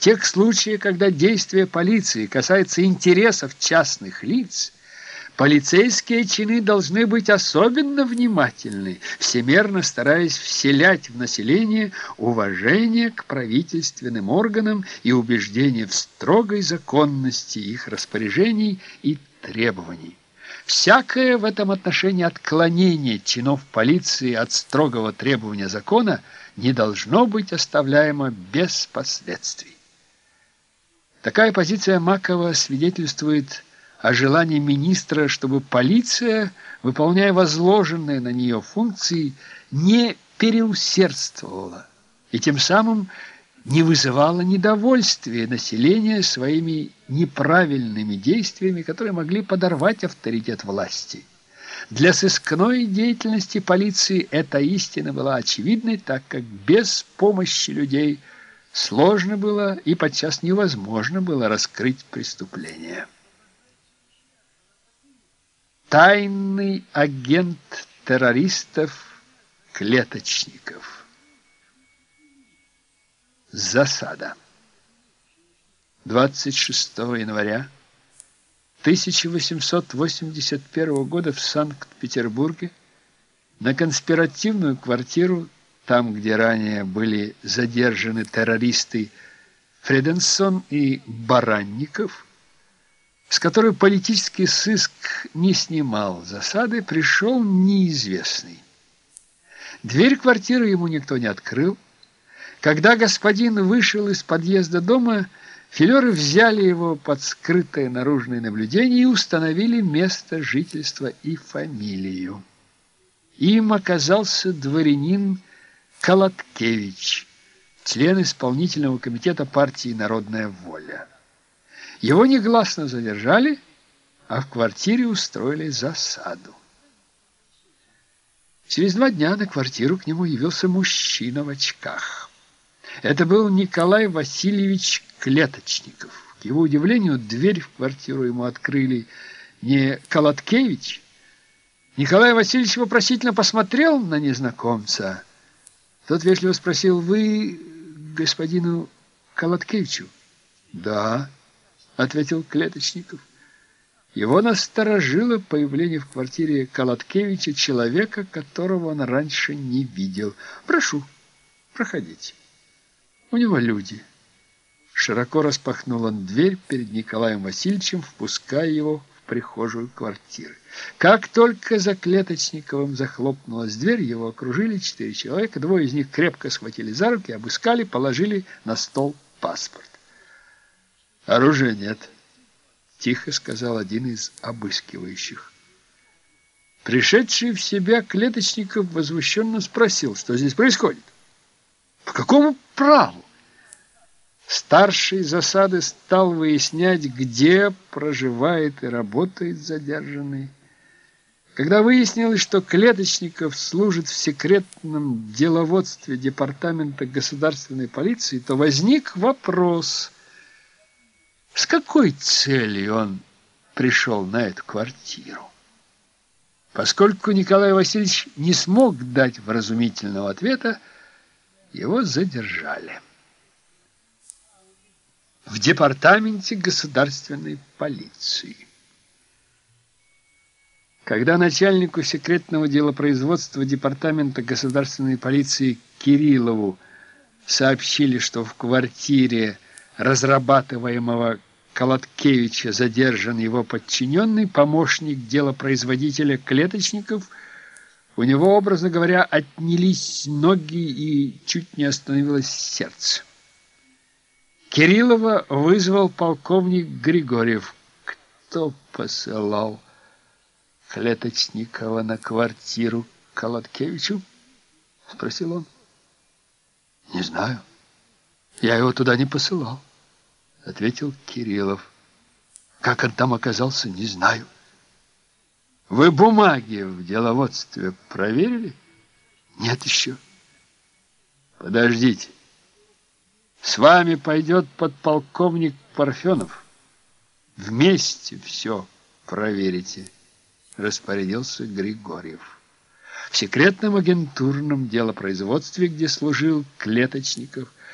тех случаях, когда действия полиции касаются интересов частных лиц, полицейские чины должны быть особенно внимательны, всемерно стараясь вселять в население уважение к правительственным органам и убеждение в строгой законности их распоряжений и требований. Всякое в этом отношении отклонение чинов полиции от строгого требования закона не должно быть оставляемо без последствий. Такая позиция Макова свидетельствует о желании министра, чтобы полиция, выполняя возложенные на нее функции, не переусердствовала и тем самым не вызывало недовольствия населения своими неправильными действиями, которые могли подорвать авторитет власти. Для сыскной деятельности полиции эта истина была очевидной, так как без помощи людей сложно было и подчас невозможно было раскрыть преступление. Тайный агент террористов-клеточников Засада. 26 января 1881 года в Санкт-Петербурге на конспиративную квартиру, там, где ранее были задержаны террористы Фреденсон и Баранников, с которой политический сыск не снимал засады, пришел неизвестный. Дверь квартиры ему никто не открыл, когда господин вышел из подъезда дома, филеры взяли его под скрытое наружное наблюдение и установили место жительства и фамилию. Им оказался дворянин Колоткевич, член исполнительного комитета партии «Народная воля». Его негласно задержали, а в квартире устроили засаду. Через два дня на квартиру к нему явился мужчина в очках. Это был Николай Васильевич Клеточников. К его удивлению, дверь в квартиру ему открыли не Колоткевич. Николай Васильевич вопросительно посмотрел на незнакомца. Тот вежливо спросил, «Вы господину Колоткевичу?» «Да», — ответил Клеточников. Его насторожило появление в квартире Колоткевича человека, которого он раньше не видел. «Прошу, проходите». У него люди. Широко распахнул он дверь перед Николаем Васильевичем, впуская его прихожую квартиры. Как только за Клеточниковым захлопнулась дверь, его окружили четыре человека, двое из них крепко схватили за руки, обыскали, положили на стол паспорт. «Оружия нет», — тихо сказал один из обыскивающих. Пришедший в себя Клеточников возмущенно спросил, что здесь происходит. По какому праву? Старший засады стал выяснять, где проживает и работает задержанный. Когда выяснилось, что Клеточников служит в секретном деловодстве Департамента государственной полиции, то возник вопрос, с какой целью он пришел на эту квартиру. Поскольку Николай Васильевич не смог дать вразумительного ответа, его задержали. В департаменте государственной полиции. Когда начальнику секретного делопроизводства департамента государственной полиции Кириллову сообщили, что в квартире разрабатываемого Колоткевича задержан его подчиненный, помощник делопроизводителя клеточников – у него, образно говоря, отнялись ноги и чуть не остановилось сердце. Кириллова вызвал полковник Григорьев. Кто посылал Клеточникова на квартиру Колоткевичу? Спросил он. Не знаю. Я его туда не посылал, ответил Кириллов. Как он там оказался, не знаю. Вы бумаги в деловодстве проверили? Нет еще. Подождите. С вами пойдет подполковник Парфенов. Вместе все проверите, распорядился Григорьев. В секретном агентурном делопроизводстве, где служил Клеточников,